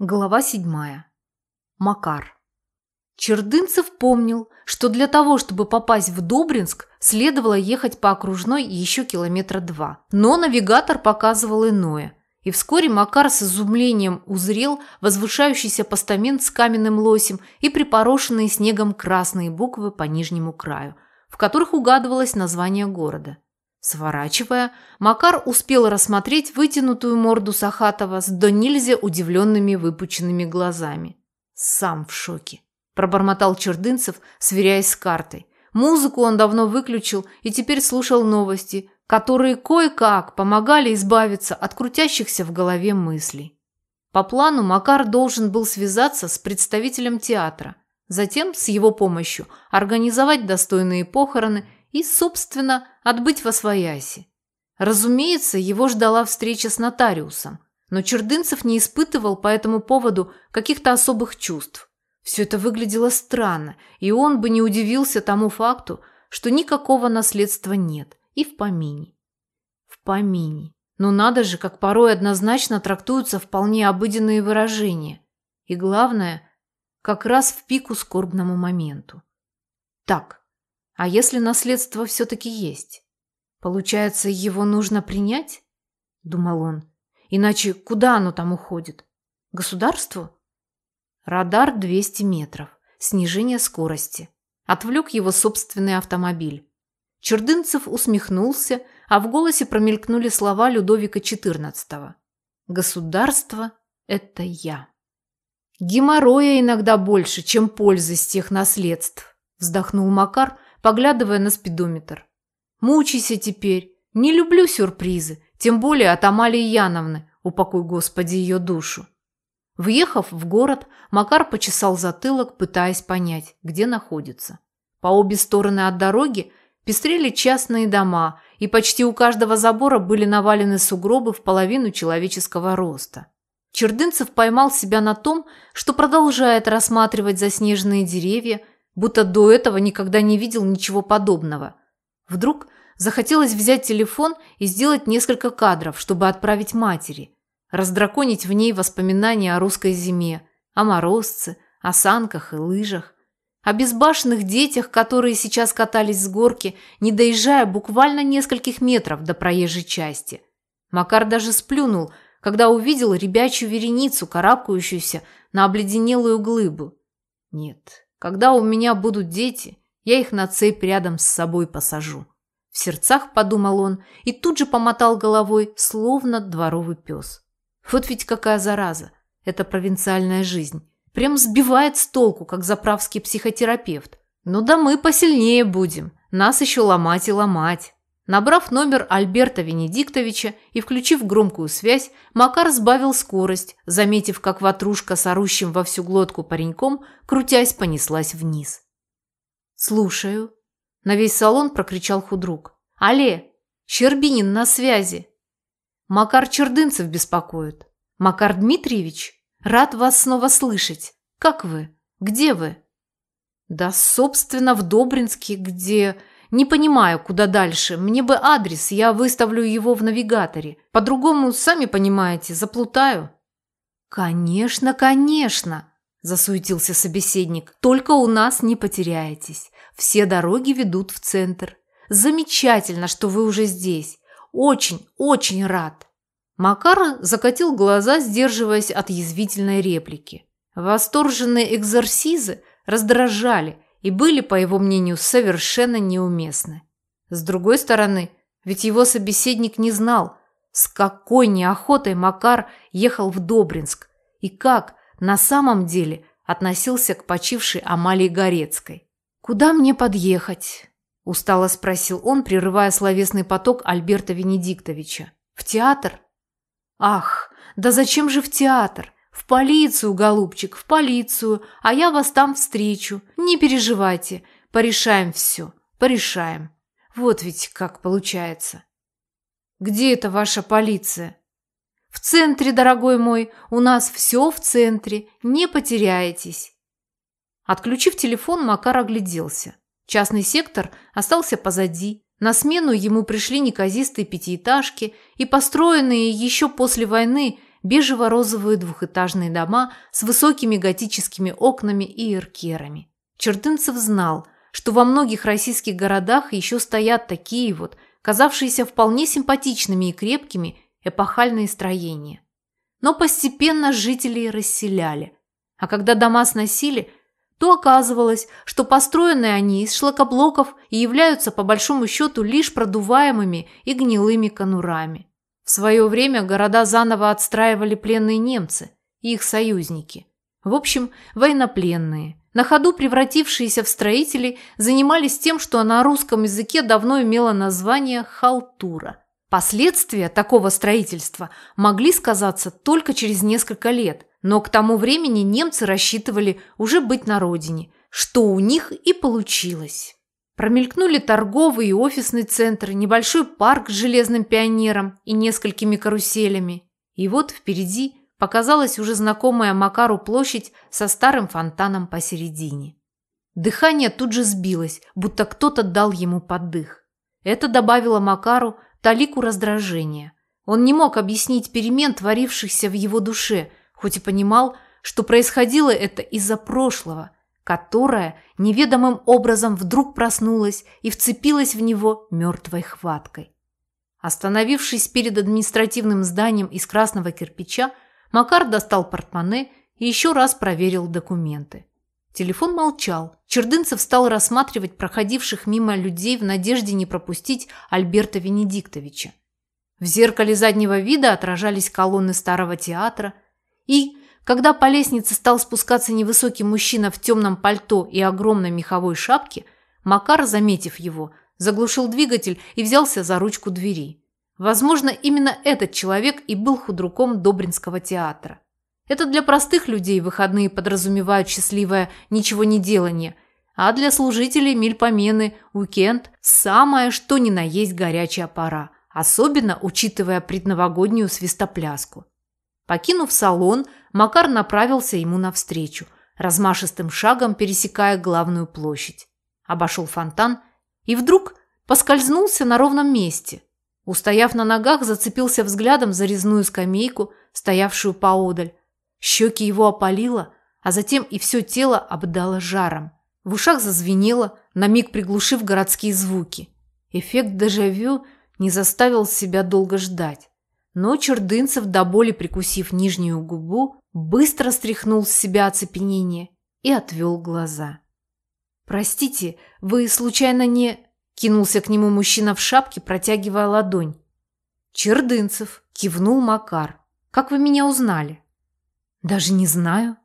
Глава седьмая. Макар. Чердынцев помнил, что для того, чтобы попасть в Добринск, следовало ехать по окружной еще километра два. Но навигатор показывал иное. И вскоре Макар с изумлением узрел возвышающийся постамент с каменным лосем и припорошенные снегом красные буквы по нижнему краю, в которых угадывалось название города – Сворачивая, Макар успел рассмотреть вытянутую морду Сахатова с до нельзя удивленными выпученными глазами. «Сам в шоке», – пробормотал Чердынцев, сверяясь с картой. Музыку он давно выключил и теперь слушал новости, которые кое-как помогали избавиться от крутящихся в голове мыслей. По плану Макар должен был связаться с представителем театра, затем с его помощью организовать достойные похороны и, собственно, отбыть во свояси. Разумеется, его ждала встреча с нотариусом, но Чердынцев не испытывал по этому поводу каких-то особых чувств. Все это выглядело странно, и он бы не удивился тому факту, что никакого наследства нет и в помине. В помине. Но надо же, как порой однозначно трактуются вполне обыденные выражения. И главное, как раз в пику скорбному моменту. Так, а если наследство все-таки есть? Получается, его нужно принять? Думал он. Иначе куда оно там уходит? Государству? Радар 200 метров. Снижение скорости. Отвлек его собственный автомобиль. Чердынцев усмехнулся, а в голосе промелькнули слова Людовика XIV. «Государство – это я». «Геморроя иногда больше, чем пользы с тех наследств», – вздохнул Макар, поглядывая на спидометр. «Мучайся теперь. Не люблю сюрпризы, тем более от Амалии Яновны, упокой Господи ее душу». Въехав в город, Макар почесал затылок, пытаясь понять, где находится. По обе стороны от дороги пестрели частные дома, и почти у каждого забора были навалены сугробы в половину человеческого роста. Чердынцев поймал себя на том, что продолжает рассматривать заснеженные деревья, будто до этого никогда не видел ничего подобного. Вдруг захотелось взять телефон и сделать несколько кадров, чтобы отправить матери, раздраконить в ней воспоминания о русской зиме, о морозце, о санках и лыжах, о безбашенных детях, которые сейчас катались с горки, не доезжая буквально нескольких метров до проезжей части. Макар даже сплюнул, когда увидел ребячью вереницу, карабкающуюся на обледенелую глыбу. Нет, когда у меня будут дети, я их на цепь рядом с собой посажу. В сердцах подумал он и тут же помотал головой, словно дворовый пес. Вот ведь какая зараза. Это провинциальная жизнь. Прям сбивает с толку, как заправский психотерапевт. Ну да мы посильнее будем. Нас еще ломать и ломать. Набрав номер Альберта Венедиктовича и включив громкую связь, Макар сбавил скорость, заметив, как ватрушка с орущим во всю глотку пареньком, крутясь, понеслась вниз. «Слушаю», – на весь салон прокричал худрук. «Алле, Щербинин на связи!» «Макар Чердынцев беспокоит. Макар Дмитриевич, рад вас снова слышать. Как вы? Где вы?» «Да, собственно, в Добринске, где...» Не понимаю, куда дальше. Мне бы адрес, я выставлю его в навигаторе. По-другому, сами понимаете, заплутаю». «Конечно, конечно», – засуетился собеседник. «Только у нас не потеряетесь. Все дороги ведут в центр. Замечательно, что вы уже здесь. Очень, очень рад». Макар закатил глаза, сдерживаясь от язвительной реплики. Восторженные экзорсизы раздражали – и были, по его мнению, совершенно неуместны. С другой стороны, ведь его собеседник не знал, с какой неохотой Макар ехал в Добринск и как на самом деле относился к почившей Амалии Горецкой. «Куда мне подъехать?» – устало спросил он, прерывая словесный поток Альберта Венедиктовича. «В театр?» «Ах, да зачем же в театр? «В полицию, голубчик, в полицию, а я вас там встречу. Не переживайте, порешаем все, порешаем. Вот ведь как получается». «Где это ваша полиция?» «В центре, дорогой мой, у нас все в центре, не потеряетесь». Отключив телефон, Макар огляделся. Частный сектор остался позади. На смену ему пришли неказистые пятиэтажки и построенные еще после войны бежево-розовые двухэтажные дома с высокими готическими окнами и эркерами. Чердынцев знал, что во многих российских городах еще стоят такие вот, казавшиеся вполне симпатичными и крепкими, эпохальные строения. Но постепенно жителей расселяли. А когда дома сносили, то оказывалось, что построены они из шлакоблоков и являются по большому счету лишь продуваемыми и гнилыми конурами. В свое время города заново отстраивали пленные немцы и их союзники. В общем, военнопленные, на ходу превратившиеся в строителей, занимались тем, что на русском языке давно имело название «халтура». Последствия такого строительства могли сказаться только через несколько лет, но к тому времени немцы рассчитывали уже быть на родине, что у них и получилось. Промелькнули торговый и офисный центры, небольшой парк с железным пионером и несколькими каруселями. И вот впереди показалась уже знакомая Макару площадь со старым фонтаном посередине. Дыхание тут же сбилось, будто кто-то дал ему поддых. Это добавило Макару талику раздражения. Он не мог объяснить перемен, творившихся в его душе, хоть и понимал, что происходило это из-за прошлого – которая неведомым образом вдруг проснулась и вцепилась в него мертвой хваткой. Остановившись перед административным зданием из красного кирпича, Макар достал портмоне и еще раз проверил документы. Телефон молчал. Чердынцев стал рассматривать проходивших мимо людей в надежде не пропустить Альберта Венедиктовича. В зеркале заднего вида отражались колонны старого театра и, когда по лестнице стал спускаться невысокий мужчина в темном пальто и огромной меховой шапке, Макар, заметив его, заглушил двигатель и взялся за ручку двери. Возможно, именно этот человек и был худруком Добринского театра. Это для простых людей выходные подразумевают счастливое ничего не делание, а для служителей мильпомены, уикенд – самое что ни на есть горячая пора, особенно учитывая предновогоднюю свистопляску. Покинув салон, Макар направился ему навстречу, размашистым шагом пересекая главную площадь. Обошел фонтан и вдруг поскользнулся на ровном месте. Устояв на ногах, зацепился взглядом за резную скамейку, стоявшую поодаль. Щеки его опалило, а затем и все тело обдало жаром. В ушах зазвенело, на миг приглушив городские звуки. Эффект дежавю не заставил себя долго ждать. Но Чердынцев, до боли прикусив нижнюю губу, быстро стряхнул с себя оцепенение и отвел глаза. «Простите, вы случайно не...» – кинулся к нему мужчина в шапке, протягивая ладонь. «Чердынцев», – кивнул Макар. «Как вы меня узнали?» «Даже не знаю».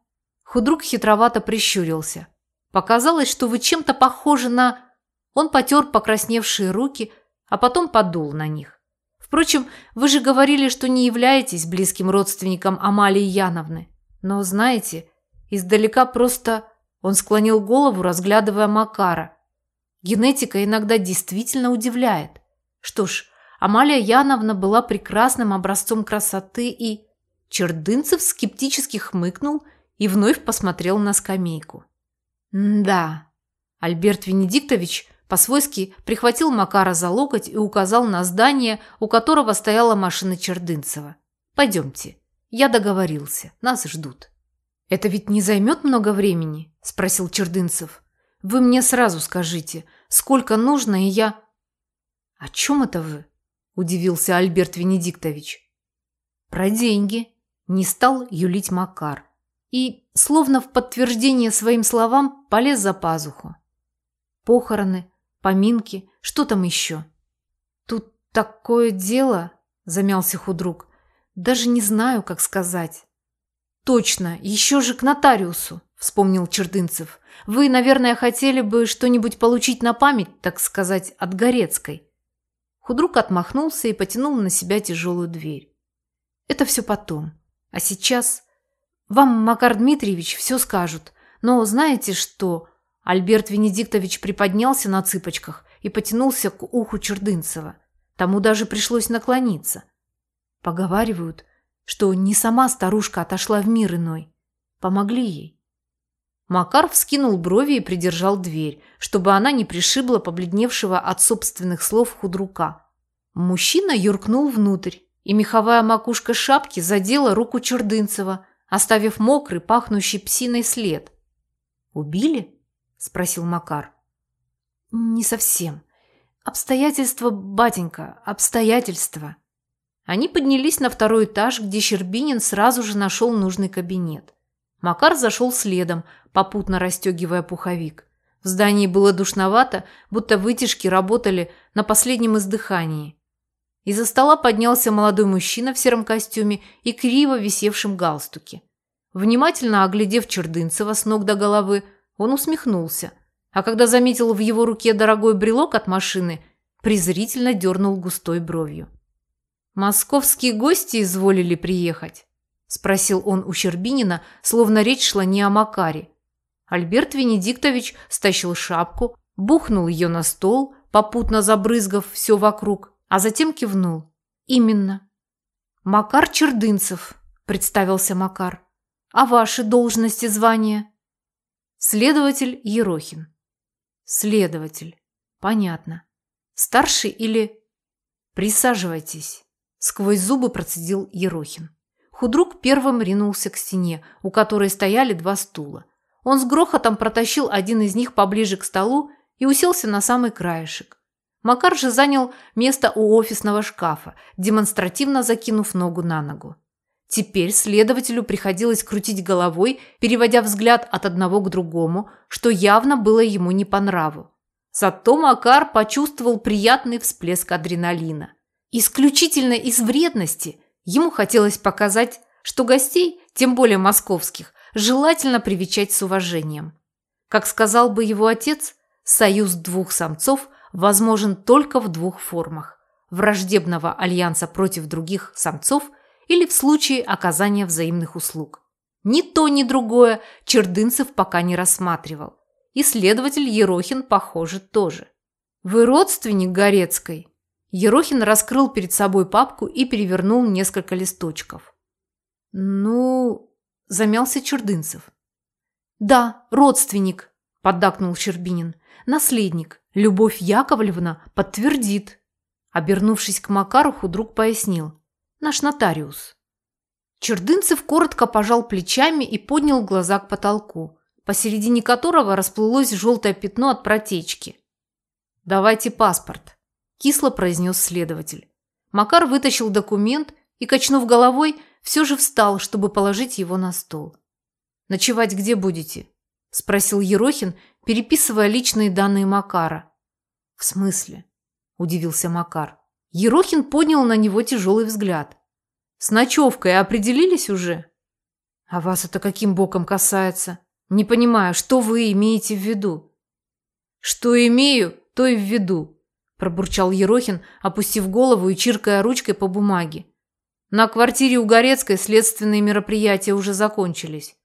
Худрук хитровато прищурился. «Показалось, что вы чем-то похожи на...» Он потер покрасневшие руки, а потом подул на них. Впрочем, вы же говорили, что не являетесь близким родственником Амалии Яновны. Но, знаете, издалека просто... Он склонил голову, разглядывая Макара. Генетика иногда действительно удивляет. Что ж, Амалия Яновна была прекрасным образцом красоты и... Чердынцев скептически хмыкнул и вновь посмотрел на скамейку. «Да, Альберт Венедиктович по-свойски прихватил Макара за локоть и указал на здание, у которого стояла машина Чердынцева. «Пойдемте. Я договорился. Нас ждут». «Это ведь не займет много времени?» – спросил Чердынцев. «Вы мне сразу скажите, сколько нужно, и я...» «О чем это вы?» – удивился Альберт Венедиктович. «Про деньги», – не стал юлить Макар. И, словно в подтверждение своим словам, полез за пазуху. Похороны, поминки, что там еще? Тут такое дело, замялся худрук. Даже не знаю, как сказать. Точно, еще же к нотариусу, вспомнил Чердынцев. Вы, наверное, хотели бы что-нибудь получить на память, так сказать, от Горецкой. Худрук отмахнулся и потянул на себя тяжелую дверь. Это все потом. А сейчас... Вам, Макар Дмитриевич, все скажут. Но знаете что? Альберт Венедиктович приподнялся на цыпочках и потянулся к уху Чердынцева. Тому даже пришлось наклониться. Поговаривают, что не сама старушка отошла в мир иной. Помогли ей. Макар вскинул брови и придержал дверь, чтобы она не пришибла побледневшего от собственных слов худрука. Мужчина юркнул внутрь и меховая макушка шапки задела руку Чердынцева, оставив мокрый, пахнущий псиной след. «Убили?» – спросил Макар. «Не совсем. Обстоятельства, батенька, обстоятельства». Они поднялись на второй этаж, где Щербинин сразу же нашел нужный кабинет. Макар зашел следом, попутно расстегивая пуховик. В здании было душновато, будто вытяжки работали на последнем издыхании. Из-за стола поднялся молодой мужчина в сером костюме и криво висевшем галстуке. Внимательно оглядев Чердынцева с ног до головы, он усмехнулся, а когда заметил в его руке дорогой брелок от машины, презрительно дернул густой бровью. «Московские гости изволили приехать?» – спросил он у Щербинина, словно речь шла не о Макаре. Альберт Венедиктович стащил шапку, бухнул ее на стол, попутно забрызгав все вокруг, а затем кивнул. «Именно». «Макар Чердынцев», – представился Макар. «А ваши должности звания?» «Следователь Ерохин». «Следователь. Понятно. Старший или...» «Присаживайтесь». Сквозь зубы процедил Ерохин. Худрук первым ринулся к стене, у которой стояли два стула. Он с грохотом протащил один из них поближе к столу и уселся на самый краешек. Макар же занял место у офисного шкафа, демонстративно закинув ногу на ногу. Теперь следователю приходилось крутить головой, переводя взгляд от одного к другому, что явно было ему не по нраву. Зато Макар почувствовал приятный всплеск адреналина – Исключительно из вредности ему хотелось показать, что гостей, тем более московских, желательно привечать с уважением. Как сказал бы его отец, союз двух самцов возможен только в двух формах – враждебного альянса против других самцов или в случае оказания взаимных услуг. Ни то, ни другое Чердынцев пока не рассматривал. И следователь Ерохин, похоже, тоже. «Вы родственник Горецкой?» Ерохин раскрыл перед собой папку и перевернул несколько листочков. «Ну...» – замялся Чурдынцев. «Да, родственник», – поддакнул Щербинин. «Наследник. Любовь Яковлевна подтвердит». Обернувшись к Макару, худрук пояснил. «Наш нотариус». Чердынцев коротко пожал плечами и поднял глаза к потолку, посередине которого расплылось желтое пятно от протечки. «Давайте паспорт», кисло произнес следователь. Макар вытащил документ и, качнув головой, все же встал, чтобы положить его на стол. «Ночевать где будете?» – спросил Ерохин, переписывая личные данные Макара. «В смысле?» – удивился Макар. Ерохин поднял на него тяжелый взгляд. «С ночевкой определились уже?» «А вас это каким боком касается? Не понимаю, что вы имеете в виду?» «Что имею, то и в виду пробурчал Ерохин, опустив голову и чиркая ручкой по бумаге. На квартире у Горецкой следственные мероприятия уже закончились.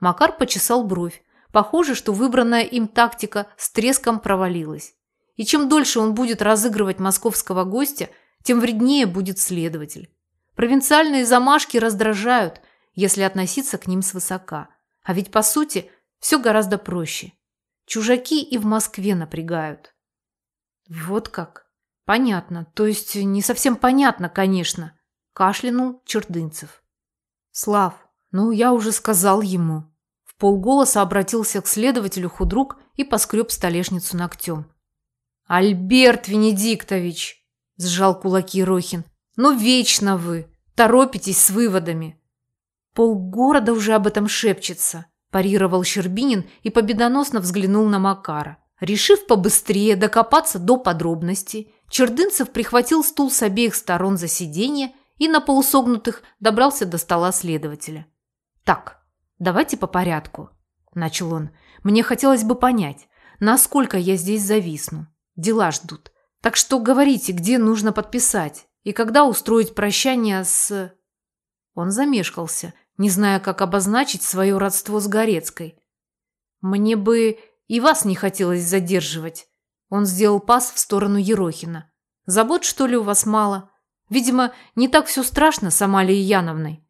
Макар почесал бровь. Похоже, что выбранная им тактика с треском провалилась. И чем дольше он будет разыгрывать московского гостя, тем вреднее будет следователь. Провинциальные замашки раздражают, если относиться к ним свысока. А ведь, по сути, все гораздо проще. Чужаки и в Москве напрягают. Вот как? Понятно. То есть не совсем понятно, конечно. Кашлянул Чердынцев. Слав, ну я уже сказал ему. В полголоса обратился к следователю худрук и поскреб столешницу ногтем. Альберт Венедиктович, сжал кулаки Рохин. Ну вечно вы, торопитесь с выводами. Полгорода уже об этом шепчется, парировал Щербинин и победоносно взглянул на Макара. Решив побыстрее докопаться до подробностей, Чердынцев прихватил стул с обеих сторон за сиденье и на полусогнутых добрался до стола следователя. «Так, давайте по порядку», – начал он. «Мне хотелось бы понять, насколько я здесь зависну. Дела ждут. Так что говорите, где нужно подписать и когда устроить прощание с...» Он замешкался, не зная, как обозначить свое родство с Горецкой. «Мне бы и вас не хотелось задерживать. Он сделал пас в сторону Ерохина. Забот, что ли, у вас мало? Видимо, не так все страшно с Амалией Яновной.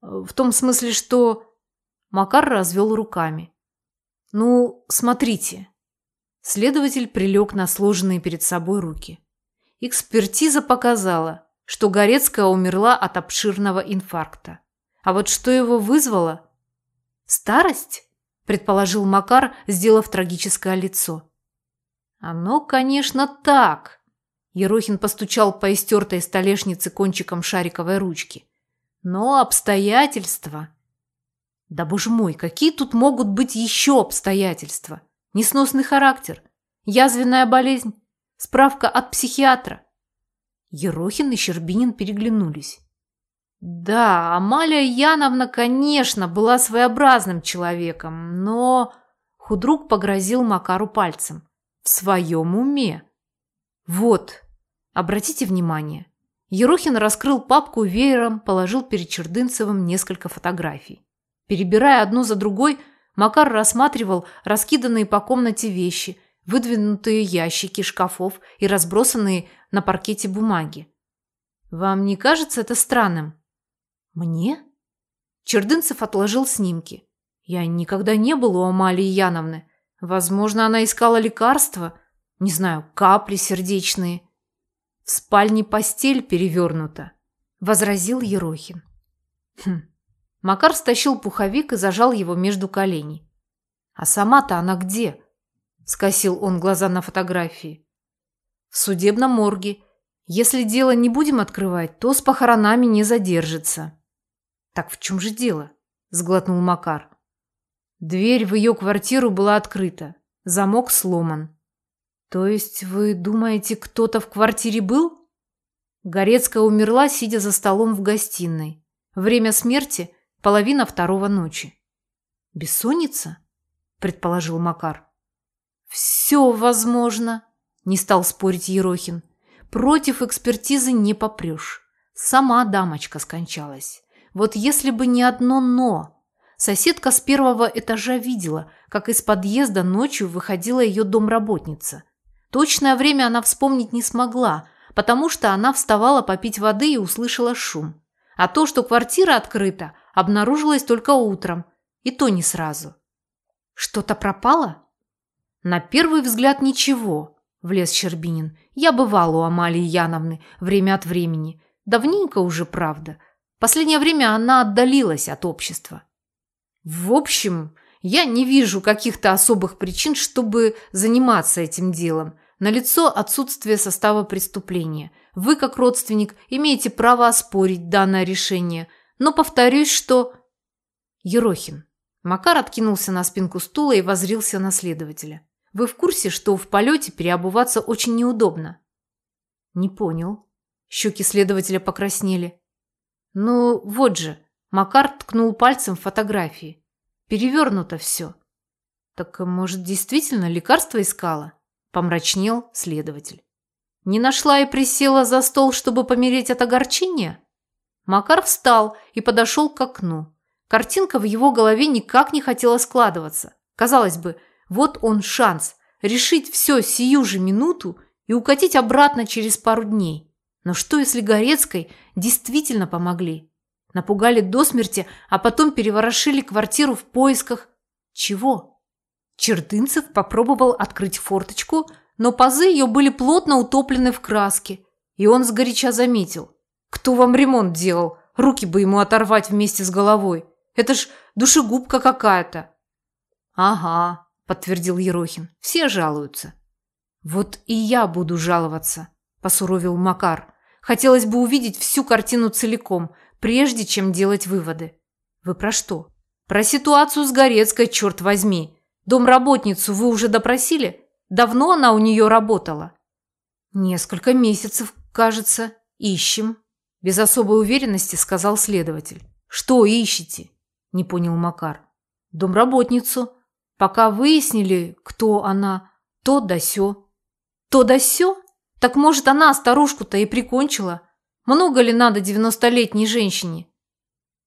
В том смысле, что... Макар развел руками. Ну, смотрите. Следователь прилег на сложенные перед собой руки. Экспертиза показала, что Горецкая умерла от обширного инфаркта. А вот что его вызвало? Старость? предположил Макар, сделав трагическое лицо. Оно, конечно, так. Ерохин постучал по истертой столешнице кончиком шариковой ручки. Но обстоятельства... Да боже мой, какие тут могут быть еще обстоятельства? Несносный характер, язвенная болезнь, справка от психиатра. Ерохин и Щербинин переглянулись. Да, Амалия Яновна, конечно, была своеобразным человеком, но... Худрук погрозил Макару пальцем. В своем уме. Вот, обратите внимание. Ерохин раскрыл папку веером, положил перед Чердынцевым несколько фотографий. Перебирая одну за другой, Макар рассматривал раскиданные по комнате вещи, выдвинутые ящики шкафов и разбросанные на паркете бумаги. «Вам не кажется это странным?» «Мне?» Чердынцев отложил снимки. «Я никогда не был у Амалии Яновны. Возможно, она искала лекарства, не знаю, капли сердечные. В спальне постель перевернута», – возразил Ерохин. Хм. Макар стащил пуховик и зажал его между коленей. «А сама-то она где?» – скосил он глаза на фотографии. «В судебном морге. Если дело не будем открывать, то с похоронами не задержится». «Так в чем же дело?» – сглотнул Макар. Дверь в ее квартиру была открыта. Замок сломан. «То есть вы думаете, кто-то в квартире был?» Горецкая умерла, сидя за столом в гостиной. Время смерти – половина второго ночи. «Бессонница?» – предположил Макар. «Все возможно», – не стал спорить Ерохин. «Против экспертизы не попрешь. Сама дамочка скончалась. Вот если бы не одно «но». Соседка с первого этажа видела, как из подъезда ночью выходила ее домработница. Точное время она вспомнить не смогла, потому что она вставала попить воды и услышала шум. А то, что квартира открыта, обнаружилось только утром, и то не сразу. Что-то пропало? На первый взгляд ничего, влез Щербинин. Я бывал у Амалии Яновны время от времени. Давненько уже, правда. Последнее время она отдалилась от общества. В общем, я не вижу каких-то особых причин, чтобы заниматься этим делом. Налицо отсутствие состава преступления. Вы, как родственник, имеете право оспорить данное решение. Но повторюсь, что... Ерохин. Макар откинулся на спинку стула и возрился на следователя. Вы в курсе, что в полете переобуваться очень неудобно? Не понял. Щеки следователя покраснели. Ну, вот же. Макар ткнул пальцем в фотографии. Перевернуто все. Так, может, действительно лекарство искала? Помрачнел следователь. Не нашла и присела за стол, чтобы помереть от огорчения? Макар встал и подошел к окну. Картинка в его голове никак не хотела складываться. Казалось бы, вот он шанс решить все сию же минуту и укатить обратно через пару дней. Но что, если Горецкой действительно помогли? Напугали до смерти, а потом переворошили квартиру в поисках... Чего? Чердынцев попробовал открыть форточку, но пазы ее были плотно утоплены в краске. И он сгоряча заметил. «Кто вам ремонт делал? Руки бы ему оторвать вместе с головой. Это ж душегубка какая-то». «Ага», – подтвердил Ерохин. «Все жалуются». «Вот и я буду жаловаться», – посуровил Макар. Хотелось бы увидеть всю картину целиком, прежде чем делать выводы. Вы про что? Про ситуацию с Горецкой, черт возьми. Домработницу вы уже допросили? Давно она у нее работала? Несколько месяцев, кажется. Ищем. Без особой уверенности сказал следователь. Что ищете? Не понял Макар. Домработницу. Пока выяснили, кто она, то да сё. То да сё? Так может, она старушку-то и прикончила? Много ли надо девяностолетней женщине?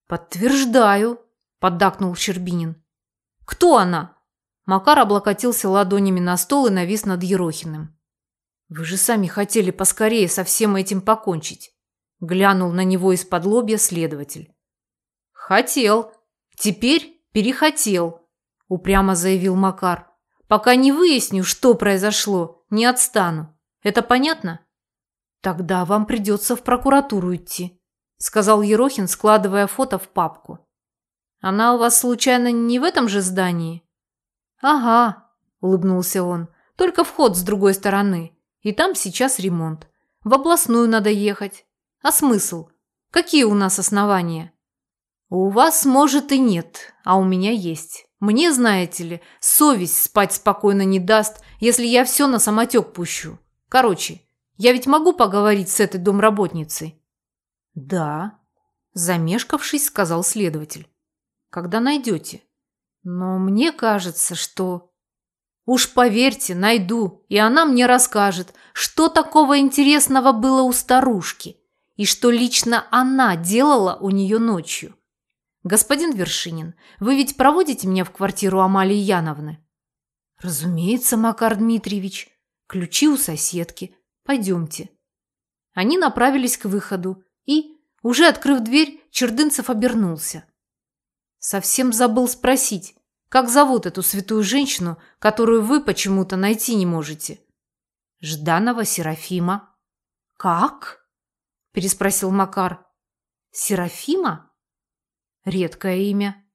Подтверждаю, поддакнул Щербинин. Кто она? Макар облокотился ладонями на стол и навис над Ерохиным. Вы же сами хотели поскорее со всем этим покончить. Глянул на него из-под лобья следователь. Хотел. Теперь перехотел, упрямо заявил Макар. Пока не выясню, что произошло, не отстану. Это понятно? Тогда вам придется в прокуратуру идти, сказал Ерохин, складывая фото в папку. Она у вас случайно не в этом же здании? Ага, улыбнулся он. Только вход с другой стороны. И там сейчас ремонт. В областную надо ехать. А смысл? Какие у нас основания? У вас, может, и нет, а у меня есть. Мне, знаете ли, совесть спать спокойно не даст, если я все на самотек пущу. Короче, я ведь могу поговорить с этой домработницей? Да, замешкавшись, сказал следователь. Когда найдете? Но мне кажется, что... Уж поверьте, найду, и она мне расскажет, что такого интересного было у старушки и что лично она делала у нее ночью. «Господин Вершинин, вы ведь проводите меня в квартиру Амалии Яновны?» «Разумеется, Макар Дмитриевич. Ключи у соседки. Пойдемте». Они направились к выходу, и, уже открыв дверь, Чердынцев обернулся. «Совсем забыл спросить, как зовут эту святую женщину, которую вы почему-то найти не можете?» «Жданова Серафима». «Как?» – переспросил Макар. «Серафима?» Редкое имя.